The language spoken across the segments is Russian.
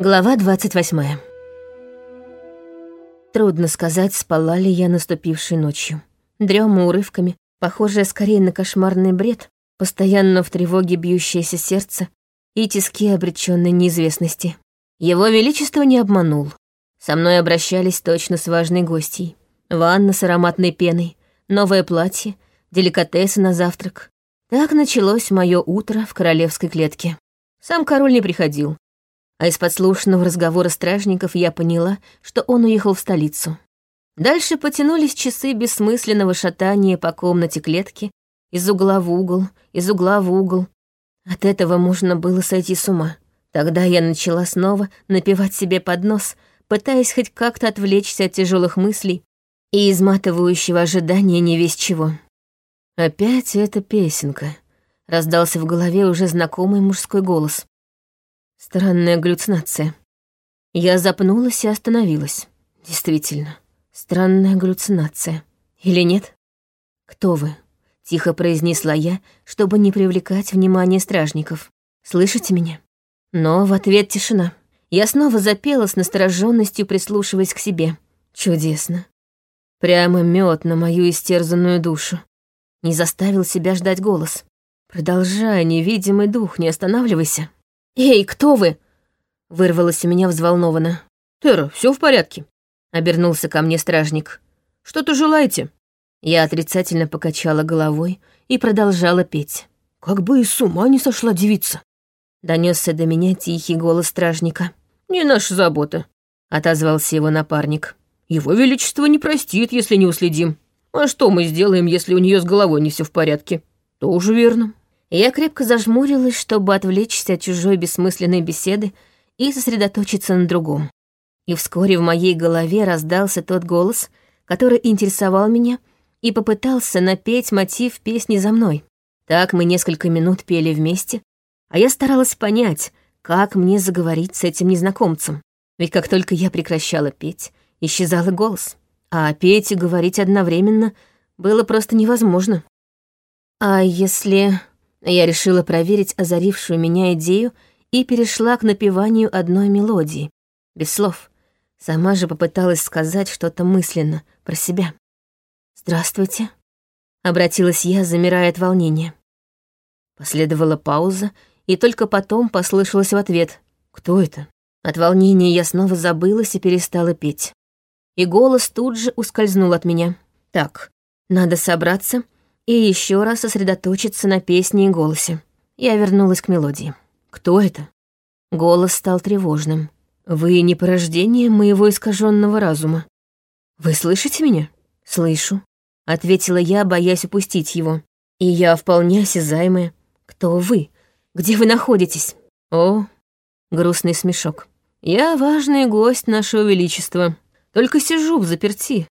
Глава 28. Трудно сказать, спала ли я наступившей ночью. Дрема урывками, похожая скорее на кошмарный бред, постоянно в тревоге бьющееся сердце и тиски обреченной неизвестности. Его Величество не обманул. Со мной обращались точно с важной гостьей. Ванна с ароматной пеной, новое платье, деликатесы на завтрак. Так началось мое утро в королевской клетке. Сам король не приходил, а из подслушанного разговора стражников я поняла, что он уехал в столицу. Дальше потянулись часы бессмысленного шатания по комнате клетки, из угла в угол, из угла в угол. От этого можно было сойти с ума. Тогда я начала снова напевать себе под нос, пытаясь хоть как-то отвлечься от тяжелых мыслей и изматывающего ожидания не весь чего. Опять эта песенка. Раздался в голове уже знакомый мужской голос. Странная галлюцинация. Я запнулась и остановилась. Действительно, странная галлюцинация. Или нет? Кто вы? Тихо произнесла я, чтобы не привлекать внимание стражников. Слышите меня? Но в ответ тишина. Я снова запела с настороженностью, прислушиваясь к себе. Чудесно. Прямо мед на мою истерзанную душу. Не заставил себя ждать голос. Продолжай, невидимый дух, не останавливайся. «Эй, кто вы?» — вырвалось у меня взволнованно. «Тера, все в порядке?» — обернулся ко мне стражник. «Что-то желаете?» Я отрицательно покачала головой и продолжала петь. «Как бы и с ума не сошла девица!» Донесся до меня тихий голос стражника. «Не наша забота», — отозвался его напарник. «Его Величество не простит, если не уследим. А что мы сделаем, если у нее с головой не все в порядке?» «Тоже верно». Я крепко зажмурилась, чтобы отвлечься от чужой бессмысленной беседы и сосредоточиться на другом. И вскоре в моей голове раздался тот голос, который интересовал меня, и попытался напеть мотив песни за мной. Так мы несколько минут пели вместе, а я старалась понять, как мне заговорить с этим незнакомцем. Ведь как только я прекращала петь, исчезал и голос. А петь и говорить одновременно было просто невозможно. А если... Я решила проверить озарившую меня идею и перешла к напеванию одной мелодии, без слов. Сама же попыталась сказать что-то мысленно, про себя. «Здравствуйте», — обратилась я, замирая от волнения. Последовала пауза, и только потом послышалось в ответ «Кто это?». От волнения я снова забылась и перестала петь. И голос тут же ускользнул от меня. «Так, надо собраться и еще раз сосредоточиться на песне и голосе. Я вернулась к мелодии. «Кто это?» Голос стал тревожным. «Вы не порождение моего искаженного разума. Вы слышите меня?» «Слышу», — ответила я, боясь упустить его. «И я вполне осязаемая. Кто вы? Где вы находитесь?» «О», — грустный смешок. «Я важный гость нашего величества. Только сижу в заперти,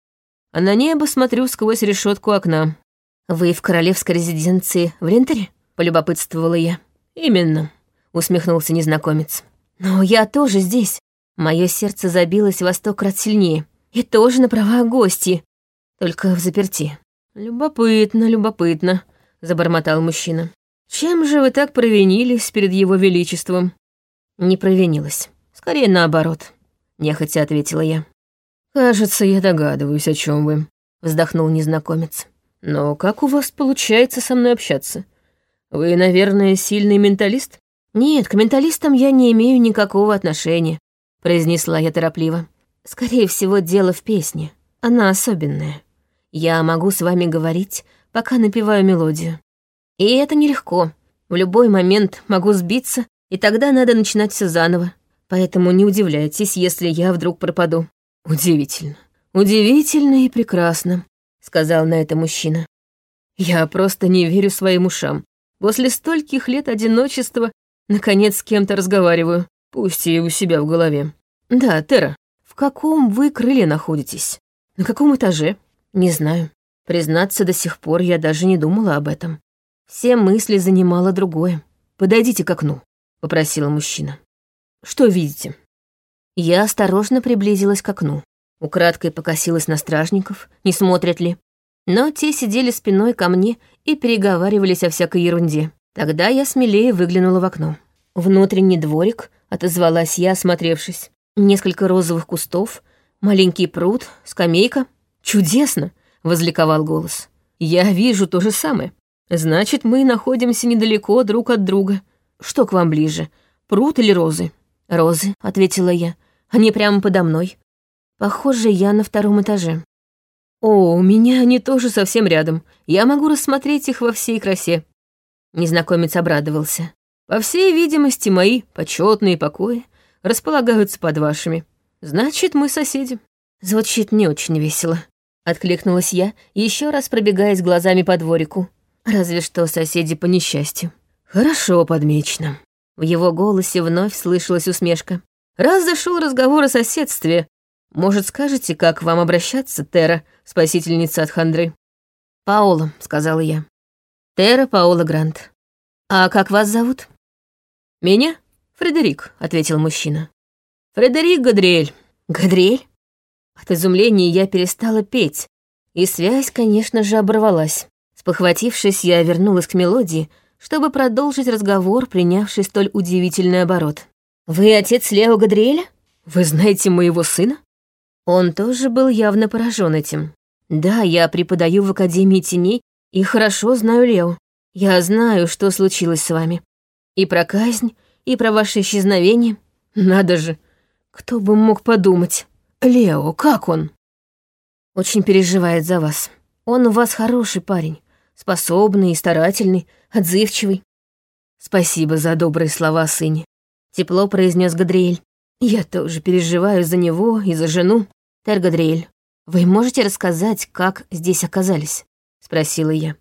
а на небо смотрю сквозь решетку окна. «Вы в королевской резиденции в Лентере?» — полюбопытствовала я. «Именно», — усмехнулся незнакомец. «Но я тоже здесь. Мое сердце забилось во сто крат сильнее. И тоже на правах гости, только в заперти». «Любопытно, любопытно», — забормотал мужчина. «Чем же вы так провинились перед его величеством?» «Не провинилась. Скорее наоборот», — нехотя ответила я. «Кажется, я догадываюсь, о чем вы», — вздохнул незнакомец. Но как у вас получается со мной общаться? Вы, наверное, сильный менталист? Нет, к менталистам я не имею никакого отношения, произнесла я торопливо. Скорее всего, дело в песне. Она особенная. Я могу с вами говорить, пока напеваю мелодию. И это нелегко. В любой момент могу сбиться, и тогда надо начинать все заново. Поэтому не удивляйтесь, если я вдруг пропаду. Удивительно. Удивительно и прекрасно сказал на это мужчина. Я просто не верю своим ушам. После стольких лет одиночества наконец с кем-то разговариваю, пусть и у себя в голове. Да, Тера, в каком вы крыле находитесь? На каком этаже? Не знаю. Признаться, до сих пор я даже не думала об этом. Все мысли занимало другое. Подойдите к окну, попросила мужчина. Что видите? Я осторожно приблизилась к окну. Украдкой покосилась на стражников, не смотрят ли. Но те сидели спиной ко мне и переговаривались о всякой ерунде. Тогда я смелее выглянула в окно. Внутренний дворик, отозвалась я, осмотревшись. Несколько розовых кустов, маленький пруд, скамейка. Чудесно, возликовал голос. Я вижу то же самое. Значит, мы находимся недалеко друг от друга. Что к вам ближе, пруд или розы? Розы, ответила я. Они прямо подо мной. Похоже, я на втором этаже. О, у меня они тоже совсем рядом. Я могу рассмотреть их во всей красе. Незнакомец обрадовался. По всей видимости, мои почетные покои располагаются под вашими. Значит, мы соседи. Звучит не очень весело. Откликнулась я, еще раз пробегаясь глазами по дворику. Разве что соседи по несчастью. Хорошо подмечено. В его голосе вновь слышалась усмешка. Раз зашел разговор о соседстве, может, скажете, как вам обращаться, Тера, спасительница от хандры?» «Паола», — сказала я. «Тера Паола Грант. А как вас зовут?» «Меня? Фредерик», — ответил мужчина. «Фредерик Гадриэль». «Гадриэль?» От изумления я перестала петь, и связь, конечно же, оборвалась. Спохватившись, я вернулась к мелодии, чтобы продолжить разговор, принявший столь удивительный оборот. «Вы отец Лео Гадриэля? Вы знаете моего сына?» Он тоже был явно поражен этим. «Да, я преподаю в Академии теней и хорошо знаю Лео. Я знаю, что случилось с вами. И про казнь, и про ваше исчезновение. Надо же, кто бы мог подумать. Лео, как он?» «Очень переживает за вас. Он у вас хороший парень, способный и старательный, отзывчивый. Спасибо за добрые слова, сыне. Тепло произнес Гадриэль. Я тоже переживаю за него и за жену. «Тергадриэль, вы можете рассказать, как здесь оказались?» — спросила я.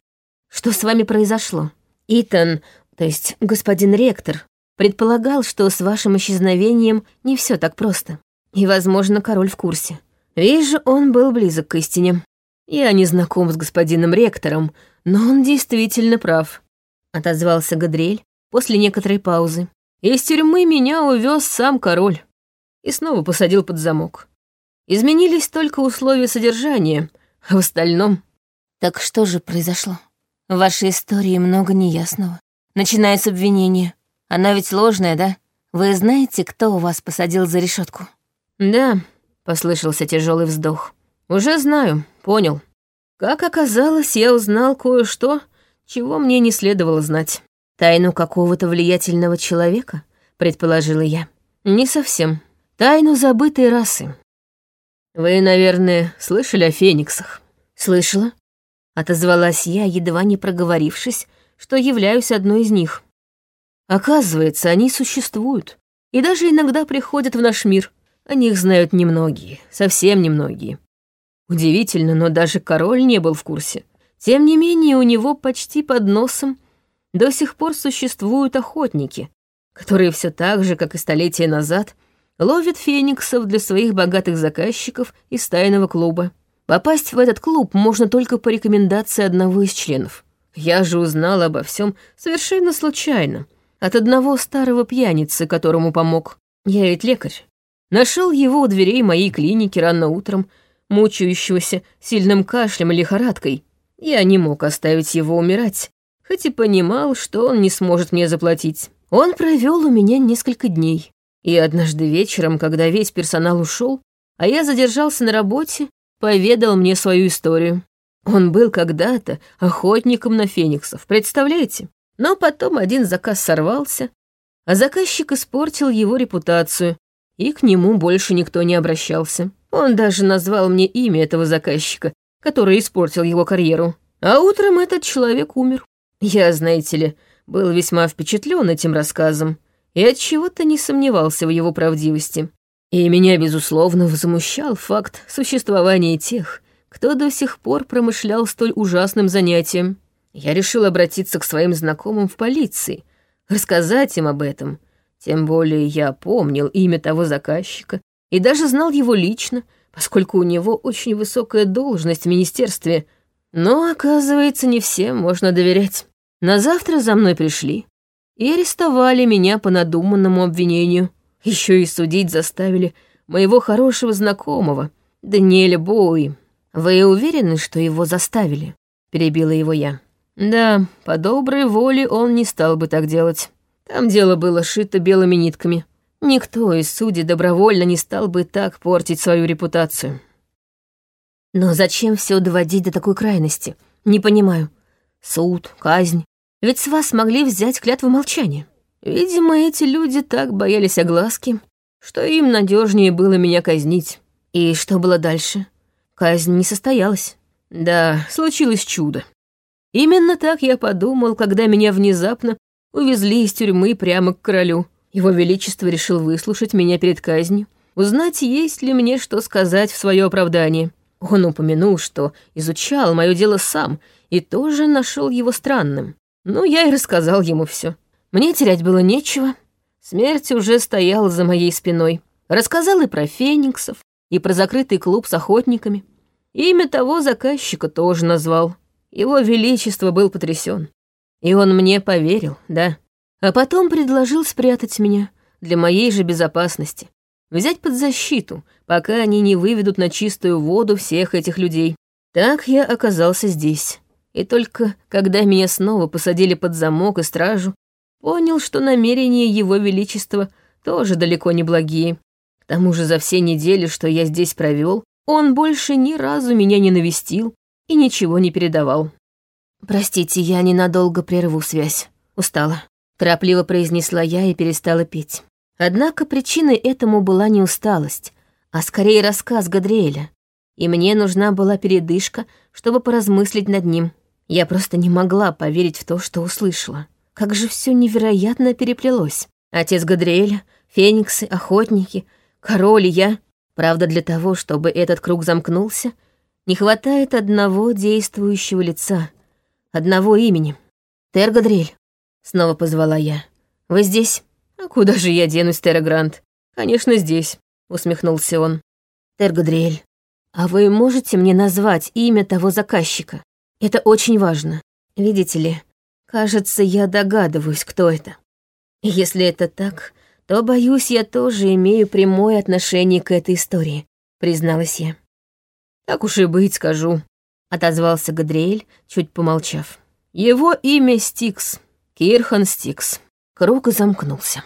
«Что с вами произошло? Итан, то есть господин ректор, предполагал, что с вашим исчезновением не все так просто. И, возможно, король в курсе. Вижу, он был близок к истине. Я не знаком с господином ректором, но он действительно прав», — отозвался Гадриэль после некоторой паузы. «Из тюрьмы меня увез сам король и снова посадил под замок. Изменились только условия содержания, а в остальном... Так что же произошло? В вашей истории много неясного. Начиная с обвинения. Она ведь ложная, да? Вы знаете, кто у вас посадил за решетку? Да, послышался тяжелый вздох. Уже знаю, понял. Как оказалось, я узнал кое-что, чего мне не следовало знать. Тайну какого-то влиятельного человека, предположила я. Не совсем. Тайну забытой расы. «Вы, наверное, слышали о фениксах?» «Слышала», — отозвалась я, едва не проговорившись, что являюсь одной из них. «Оказывается, они существуют, и даже иногда приходят в наш мир. О них знают немногие, совсем немногие. Удивительно, но даже король не был в курсе. Тем не менее, у него почти под носом до сих пор существуют охотники, которые все так же, как и столетия назад, ловит фениксов для своих богатых заказчиков из тайного клуба. Попасть в этот клуб можно только по рекомендации одного из членов. Я же узнала обо всем совершенно случайно, от одного старого пьяницы, которому помог. Я ведь лекарь. Нашел его у дверей моей клиники рано утром, мучающегося сильным кашлем и лихорадкой. Я не мог оставить его умирать, хоть и понимал, что он не сможет мне заплатить. Он провел у меня несколько дней. И однажды вечером, когда весь персонал ушел, а я задержался на работе, поведал мне свою историю. Он был когда-то охотником на фениксов, представляете? Но потом один заказ сорвался, а заказчик испортил его репутацию, и к нему больше никто не обращался. Он даже назвал мне имя этого заказчика, который испортил его карьеру. А утром этот человек умер. Я, знаете ли, был весьма впечатлен этим рассказом и от чего-то не сомневался в его правдивости. И меня, безусловно, возмущал факт существования тех, кто до сих пор промышлял столь ужасным занятием. Я решил обратиться к своим знакомым в полиции, рассказать им об этом. Тем более я помнил имя того заказчика и даже знал его лично, поскольку у него очень высокая должность в министерстве. Но, оказывается, не всем можно доверять. На завтра за мной пришли, и арестовали меня по надуманному обвинению. Еще и судить заставили моего хорошего знакомого, Даниэля Боуи. Вы уверены, что его заставили?» — перебила его я. «Да, по доброй воле он не стал бы так делать. Там дело было шито белыми нитками. Никто из судей добровольно не стал бы так портить свою репутацию. Но зачем все доводить до такой крайности? Не понимаю. Суд, казнь. Ведь с вас могли взять клятву молчания. Видимо, эти люди так боялись огласки, что им надежнее было меня казнить. И что было дальше? Казнь не состоялась. Да, случилось чудо. Именно так я подумал, когда меня внезапно увезли из тюрьмы прямо к королю. Его Величество решил выслушать меня перед казнью, узнать, есть ли мне что сказать в свое оправдание. Он упомянул, что изучал мое дело сам и тоже нашел его странным. Ну, я и рассказал ему все. Мне терять было нечего. Смерть уже стояла за моей спиной. Рассказал и про фениксов, и про закрытый клуб с охотниками. Имя того заказчика тоже назвал. Его Величество был потрясен. И он мне поверил, да. А потом предложил спрятать меня для моей же безопасности. Взять под защиту, пока они не выведут на чистую воду всех этих людей. Так я оказался здесь. И только когда меня снова посадили под замок и стражу, понял, что намерения Его Величества тоже далеко не благие. К тому же за все недели, что я здесь провел, он больше ни разу меня не навестил и ничего не передавал. «Простите, я ненадолго прерву связь. Устала», — торопливо произнесла я и перестала петь. Однако причиной этому была не усталость, а скорее рассказ Гадриэля. И мне нужна была передышка, чтобы поразмыслить над ним. Я просто не могла поверить в то, что услышала. Как же все невероятно переплелось. Отец Гадриэля, фениксы, охотники, король и я. Правда, для того, чтобы этот круг замкнулся, не хватает одного действующего лица, одного имени. «Тер Гадриэль», — снова позвала я. «Вы здесь?» «А куда же я денусь, Террагрант? Конечно, здесь», — усмехнулся он. «Тергадриэль, а вы можете мне назвать имя того заказчика? Это очень важно. Видите ли, кажется, я догадываюсь, кто это. Если это так, то, боюсь, я тоже имею прямое отношение к этой истории», — призналась я. «Так уж и быть, скажу», — отозвался Гадриэль, чуть помолчав. «Его имя Стикс, Кирхан Стикс». Круг замкнулся.